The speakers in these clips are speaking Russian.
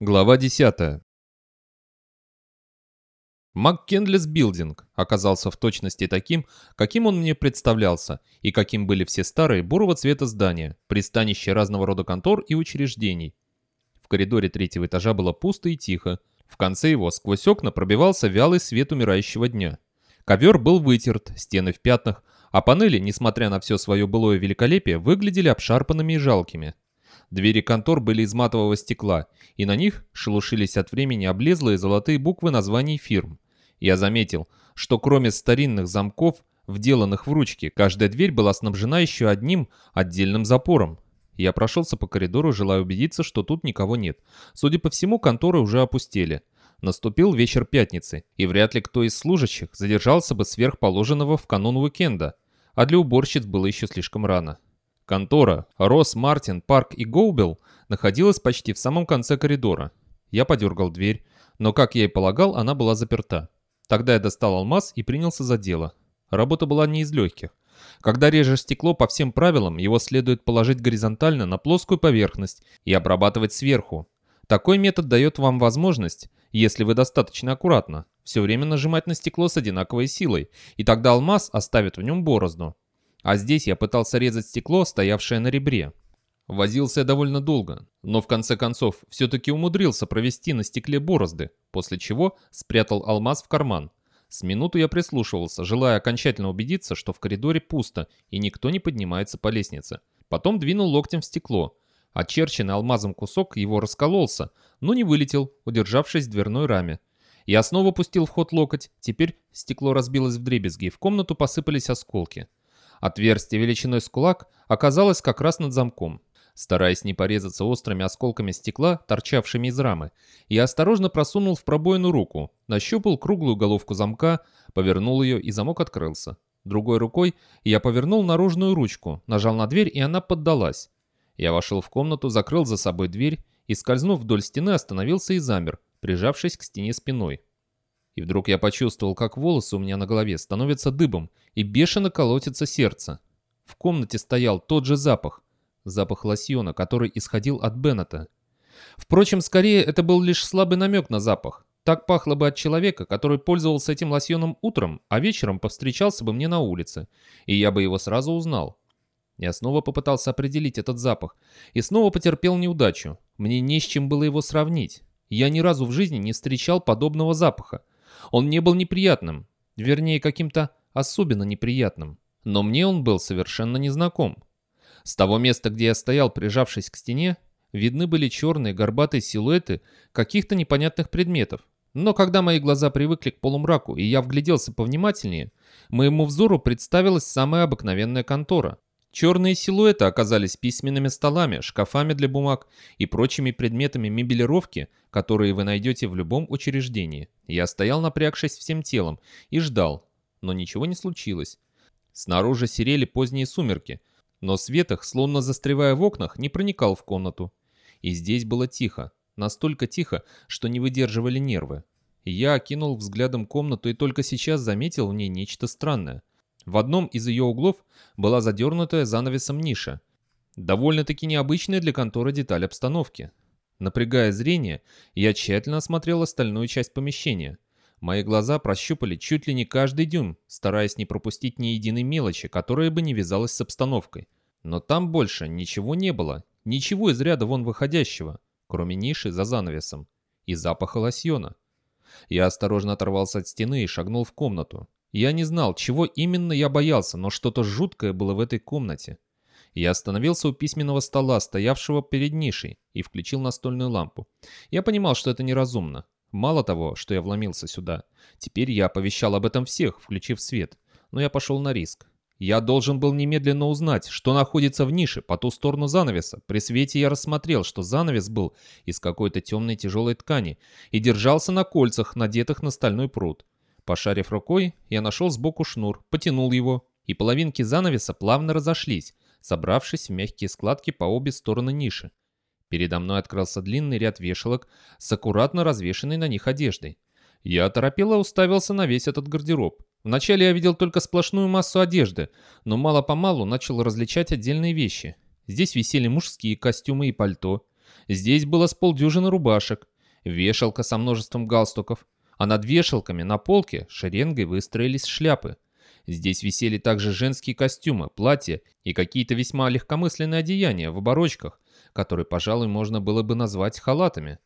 Глава 10. МакКендлес Билдинг оказался в точности таким, каким он мне представлялся, и каким были все старые бурого цвета здания, пристанища разного рода контор и учреждений. В коридоре третьего этажа было пусто и тихо. В конце его сквозь окна пробивался вялый свет умирающего дня. Ковер был вытерт, стены в пятнах, а панели, несмотря на все свое былое великолепие, выглядели обшарпанными и жалкими. Двери контор были из матового стекла, и на них шелушились от времени облезлые золотые буквы названий фирм. Я заметил, что кроме старинных замков, вделанных в ручки, каждая дверь была снабжена еще одним отдельным запором. Я прошелся по коридору, желая убедиться, что тут никого нет. Судя по всему, конторы уже опустели. Наступил вечер пятницы, и вряд ли кто из служащих задержался бы сверхположенного в канун уикенда, а для уборщиц было еще слишком рано. Контора Росс, Мартин, Парк и Гоубел находилась почти в самом конце коридора. Я подергал дверь, но, как я и полагал, она была заперта. Тогда я достал алмаз и принялся за дело. Работа была не из легких. Когда режешь стекло по всем правилам, его следует положить горизонтально на плоскую поверхность и обрабатывать сверху. Такой метод дает вам возможность, если вы достаточно аккуратно, все время нажимать на стекло с одинаковой силой, и тогда алмаз оставит в нем борозду. А здесь я пытался резать стекло, стоявшее на ребре. Возился я довольно долго, но в конце концов все-таки умудрился провести на стекле борозды, после чего спрятал алмаз в карман. С минуту я прислушивался, желая окончательно убедиться, что в коридоре пусто и никто не поднимается по лестнице. Потом двинул локтем в стекло. Очерченный алмазом кусок его раскололся, но не вылетел, удержавшись в дверной раме. Я снова пустил в ход локоть, теперь стекло разбилось в дребезги, и в комнату посыпались осколки. Отверстие величиной с кулак оказалось как раз над замком. Стараясь не порезаться острыми осколками стекла, торчавшими из рамы, я осторожно просунул в пробоину руку, нащупал круглую головку замка, повернул ее, и замок открылся. Другой рукой я повернул наружную ручку, нажал на дверь, и она поддалась. Я вошел в комнату, закрыл за собой дверь и, скользнув вдоль стены, остановился и замер, прижавшись к стене спиной. И вдруг я почувствовал, как волосы у меня на голове становятся дыбом, и бешено колотится сердце. В комнате стоял тот же запах. Запах лосьона, который исходил от Беннета. Впрочем, скорее это был лишь слабый намек на запах. Так пахло бы от человека, который пользовался этим лосьоном утром, а вечером повстречался бы мне на улице, и я бы его сразу узнал. Я снова попытался определить этот запах, и снова потерпел неудачу. Мне не с чем было его сравнить. Я ни разу в жизни не встречал подобного запаха. Он не был неприятным, вернее, каким-то особенно неприятным. Но мне он был совершенно незнаком. С того места, где я стоял, прижавшись к стене, видны были черные горбатые силуэты каких-то непонятных предметов. Но когда мои глаза привыкли к полумраку, и я вгляделся повнимательнее, моему взору представилась самая обыкновенная контора. Черные силуэты оказались письменными столами, шкафами для бумаг и прочими предметами мебелировки, которые вы найдете в любом учреждении. Я стоял напрягшись всем телом и ждал, но ничего не случилось. Снаружи серели поздние сумерки, но свет их, словно застревая в окнах, не проникал в комнату. И здесь было тихо, настолько тихо, что не выдерживали нервы. Я окинул взглядом комнату и только сейчас заметил в ней нечто странное. В одном из ее углов была задернутая занавесом ниша. Довольно-таки необычная для конторы деталь обстановки. Напрягая зрение, я тщательно осмотрел остальную часть помещения. Мои глаза прощупали чуть ли не каждый дюйм, стараясь не пропустить ни единой мелочи, которая бы не вязалась с обстановкой. Но там больше ничего не было, ничего из ряда вон выходящего, кроме ниши за занавесом и запаха лосьона. Я осторожно оторвался от стены и шагнул в комнату. Я не знал, чего именно я боялся, но что-то жуткое было в этой комнате. Я остановился у письменного стола, стоявшего перед нишей, и включил настольную лампу. Я понимал, что это неразумно. Мало того, что я вломился сюда. Теперь я оповещал об этом всех, включив свет. Но я пошел на риск. Я должен был немедленно узнать, что находится в нише по ту сторону занавеса. При свете я рассмотрел, что занавес был из какой-то темной тяжелой ткани и держался на кольцах, надетых на стальной пруд. Пошарив рукой, я нашел сбоку шнур, потянул его, и половинки занавеса плавно разошлись, собравшись в мягкие складки по обе стороны ниши. Передо мной открылся длинный ряд вешалок с аккуратно развешенной на них одеждой. Я оторопело уставился на весь этот гардероб. Вначале я видел только сплошную массу одежды, но мало-помалу начал различать отдельные вещи. Здесь висели мужские костюмы и пальто. Здесь было с полдюжины рубашек, вешалка со множеством галстуков, а над вешалками на полке шеренгой выстроились шляпы. Здесь висели также женские костюмы, платья и какие-то весьма легкомысленные одеяния в оборочках, которые, пожалуй, можно было бы назвать халатами.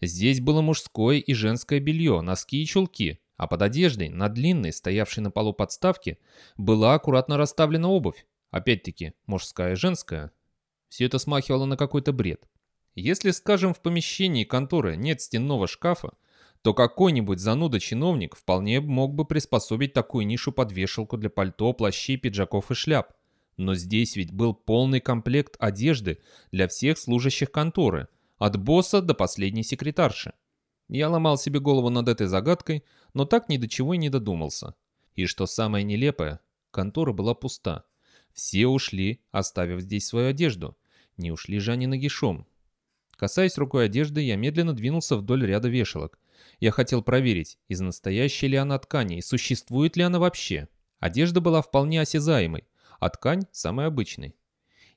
Здесь было мужское и женское белье, носки и чулки, а под одеждой, на длинной, стоявшей на полу подставке, была аккуратно расставлена обувь. Опять-таки, мужская и женская. Все это смахивало на какой-то бред. Если, скажем, в помещении конторы нет стенного шкафа, то какой-нибудь зануда-чиновник вполне мог бы приспособить такую нишу под вешалку для пальто, плащей, пиджаков и шляп. Но здесь ведь был полный комплект одежды для всех служащих конторы, от босса до последней секретарши. Я ломал себе голову над этой загадкой, но так ни до чего и не додумался. И что самое нелепое, контора была пуста. Все ушли, оставив здесь свою одежду. Не ушли же они нагишом. Касаясь рукой одежды, я медленно двинулся вдоль ряда вешалок. Я хотел проверить, из настоящей ли она ткани и существует ли она вообще. Одежда была вполне осязаемой, а ткань самой обычной.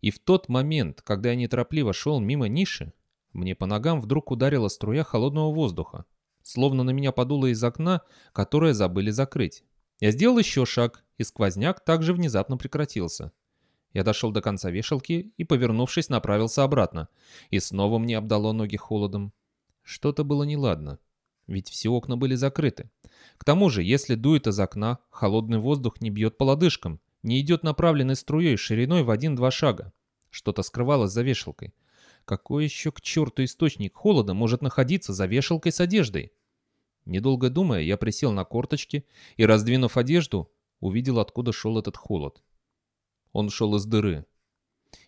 И в тот момент, когда я неторопливо шел мимо ниши, мне по ногам вдруг ударила струя холодного воздуха, словно на меня подуло из окна, которое забыли закрыть. Я сделал еще шаг, и сквозняк также внезапно прекратился. Я дошел до конца вешалки и, повернувшись, направился обратно. И снова мне обдало ноги холодом. Что-то было неладно. Ведь все окна были закрыты. К тому же, если дует из окна, холодный воздух не бьет по лодыжкам, не идет направленной струей шириной в один-два шага. Что-то скрывалось за вешалкой. Какой еще к черту источник холода может находиться за вешалкой с одеждой? Недолго думая, я присел на корточки и, раздвинув одежду, увидел, откуда шел этот холод. Он шел из дыры.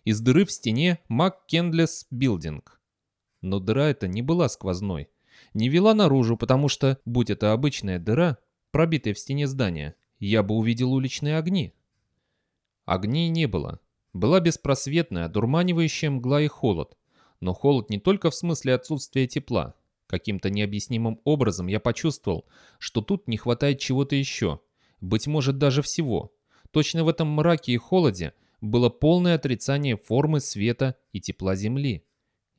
Из дыры в стене МакКендлес Билдинг. Но дыра эта не была сквозной. Не вела наружу, потому что, будь это обычная дыра, пробитая в стене здания, я бы увидел уличные огни. Огней не было. Была беспросветная, дурманивающая мгла и холод. Но холод не только в смысле отсутствия тепла. Каким-то необъяснимым образом я почувствовал, что тут не хватает чего-то еще. Быть может, даже всего. Точно в этом мраке и холоде было полное отрицание формы, света и тепла Земли.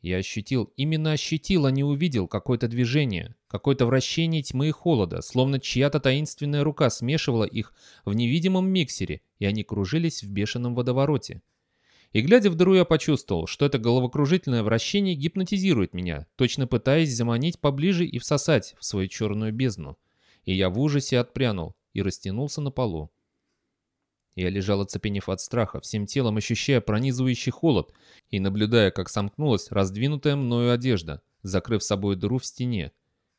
Я ощутил, именно ощутил, а не увидел какое-то движение, какое-то вращение тьмы и холода, словно чья-то таинственная рука смешивала их в невидимом миксере, и они кружились в бешеном водовороте. И глядя в дыру, я почувствовал, что это головокружительное вращение гипнотизирует меня, точно пытаясь заманить поближе и всосать в свою черную бездну. И я в ужасе отпрянул и растянулся на полу. Я лежал оцепенев от страха, всем телом ощущая пронизывающий холод и наблюдая, как сомкнулась раздвинутая мною одежда, закрыв собой дыру в стене.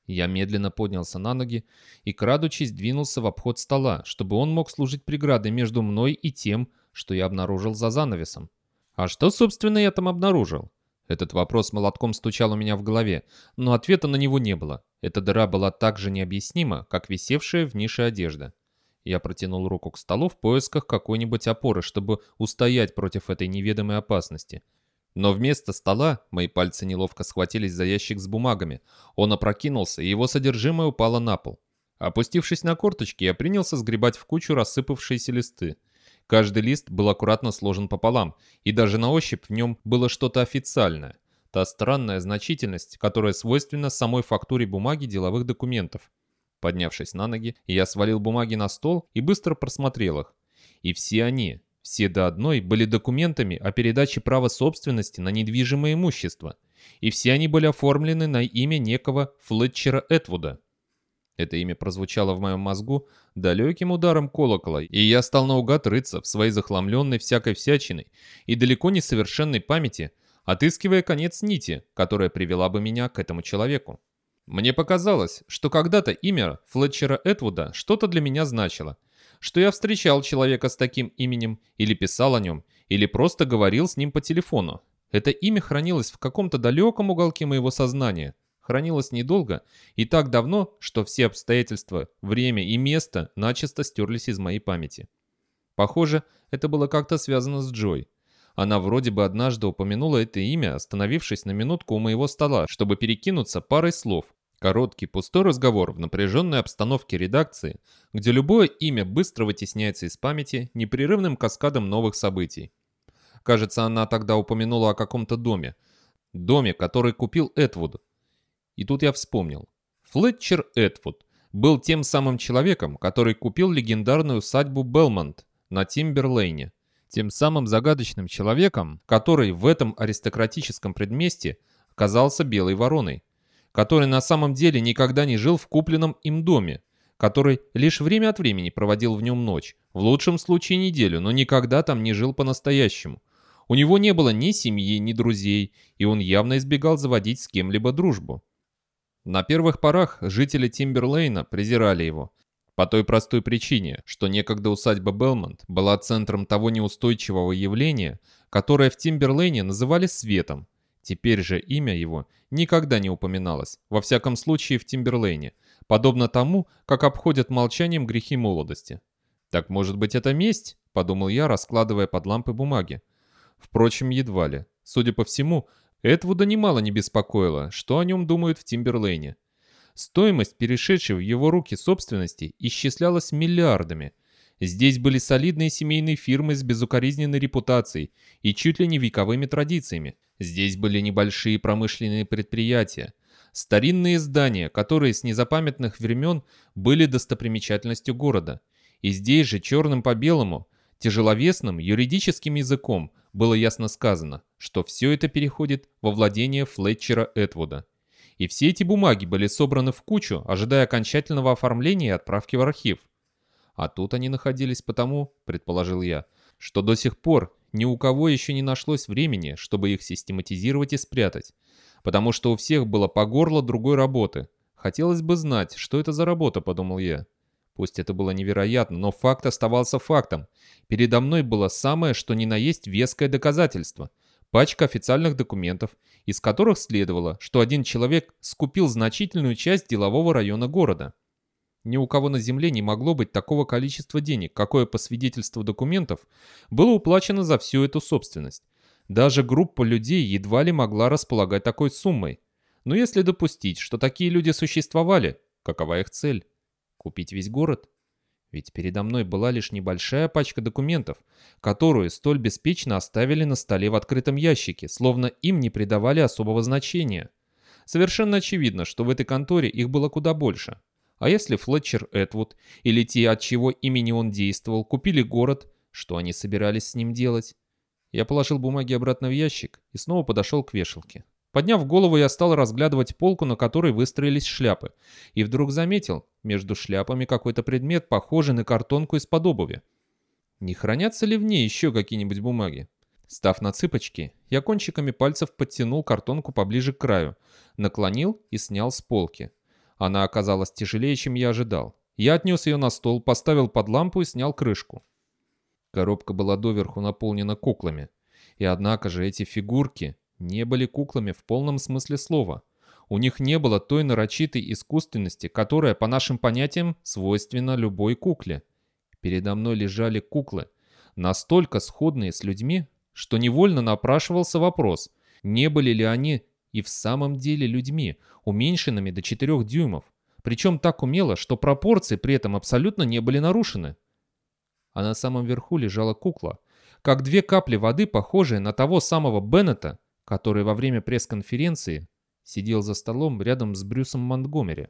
Я медленно поднялся на ноги и, крадучись, двинулся в обход стола, чтобы он мог служить преградой между мной и тем, что я обнаружил за занавесом. А что, собственно, я там обнаружил? Этот вопрос молотком стучал у меня в голове, но ответа на него не было. Эта дыра была так же необъяснима, как висевшая в нише одежда. Я протянул руку к столу в поисках какой-нибудь опоры, чтобы устоять против этой неведомой опасности. Но вместо стола мои пальцы неловко схватились за ящик с бумагами. Он опрокинулся, и его содержимое упало на пол. Опустившись на корточки, я принялся сгребать в кучу рассыпавшиеся листы. Каждый лист был аккуратно сложен пополам, и даже на ощупь в нем было что-то официальное. Та странная значительность, которая свойственна самой фактуре бумаги деловых документов. Поднявшись на ноги, я свалил бумаги на стол и быстро просмотрел их. И все они, все до одной, были документами о передаче права собственности на недвижимое имущество. И все они были оформлены на имя некого Флетчера Этвуда. Это имя прозвучало в моем мозгу далеким ударом колокола, и я стал наугад рыться в своей захламленной всякой всячиной и далеко не совершенной памяти, отыскивая конец нити, которая привела бы меня к этому человеку. Мне показалось, что когда-то имя Флетчера Этвуда что-то для меня значило, что я встречал человека с таким именем, или писал о нем, или просто говорил с ним по телефону. Это имя хранилось в каком-то далеком уголке моего сознания, хранилось недолго и так давно, что все обстоятельства, время и место начисто стерлись из моей памяти. Похоже, это было как-то связано с Джой. Она вроде бы однажды упомянула это имя, остановившись на минутку у моего стола, чтобы перекинуться парой слов. Короткий, пустой разговор в напряженной обстановке редакции, где любое имя быстро вытесняется из памяти непрерывным каскадом новых событий. Кажется, она тогда упомянула о каком-то доме, Доме, который купил Этвуд. И тут я вспомнил. Флетчер Этвуд был тем самым человеком, который купил легендарную усадьбу Белмонт на Тимберлейне. Тем самым загадочным человеком, который в этом аристократическом предместе казался белой вороной, который на самом деле никогда не жил в купленном им доме, который лишь время от времени проводил в нем ночь, в лучшем случае неделю, но никогда там не жил по-настоящему. У него не было ни семьи, ни друзей, и он явно избегал заводить с кем-либо дружбу. На первых порах жители Тимберлейна презирали его, по той простой причине, что некогда усадьба Белмонт была центром того неустойчивого явления, которое в Тимберлейне называли светом. Теперь же имя его никогда не упоминалось, во всяком случае в Тимберлейне, подобно тому, как обходят молчанием грехи молодости. «Так, может быть, это месть?» – подумал я, раскладывая под лампы бумаги. Впрочем, едва ли. Судя по всему, Эдвуда немало не беспокоило, что о нем думают в Тимберлейне. Стоимость, перешедшей в его руки собственности, исчислялась миллиардами. Здесь были солидные семейные фирмы с безукоризненной репутацией и чуть ли не вековыми традициями. Здесь были небольшие промышленные предприятия, старинные здания, которые с незапамятных времен были достопримечательностью города. И здесь же черным по белому, тяжеловесным юридическим языком было ясно сказано, что все это переходит во владение Флетчера Этвуда. И все эти бумаги были собраны в кучу, ожидая окончательного оформления и отправки в архив. А тут они находились потому, предположил я, что до сих пор ни у кого еще не нашлось времени, чтобы их систематизировать и спрятать. Потому что у всех было по горло другой работы. Хотелось бы знать, что это за работа, подумал я. Пусть это было невероятно, но факт оставался фактом. Передо мной было самое, что ни на есть веское доказательство – пачка официальных документов, из которых следовало, что один человек скупил значительную часть делового района города. Ни у кого на земле не могло быть такого количества денег, какое по свидетельству документов было уплачено за всю эту собственность. Даже группа людей едва ли могла располагать такой суммой. Но если допустить, что такие люди существовали, какова их цель? Купить весь город? Ведь передо мной была лишь небольшая пачка документов, которую столь беспечно оставили на столе в открытом ящике, словно им не придавали особого значения. Совершенно очевидно, что в этой конторе их было куда больше. А если Флетчер Этвуд или те, от чьего имени он действовал, купили город, что они собирались с ним делать? Я положил бумаги обратно в ящик и снова подошел к вешалке. Подняв голову, я стал разглядывать полку, на которой выстроились шляпы, и вдруг заметил между шляпами какой-то предмет, похожий на картонку из-под обуви. Не хранятся ли в ней еще какие-нибудь бумаги? Став на цыпочки, я кончиками пальцев подтянул картонку поближе к краю, наклонил и снял с полки. Она оказалась тяжелее, чем я ожидал. Я отнес ее на стол, поставил под лампу и снял крышку. Коробка была доверху наполнена куклами. И однако же эти фигурки не были куклами в полном смысле слова. У них не было той нарочитой искусственности, которая, по нашим понятиям, свойственна любой кукле. Передо мной лежали куклы, настолько сходные с людьми, что невольно напрашивался вопрос, не были ли они и в самом деле людьми, уменьшенными до 4 дюймов, причем так умело, что пропорции при этом абсолютно не были нарушены. А на самом верху лежала кукла, как две капли воды, похожие на того самого Беннета, который во время пресс-конференции сидел за столом рядом с Брюсом Монтгомери.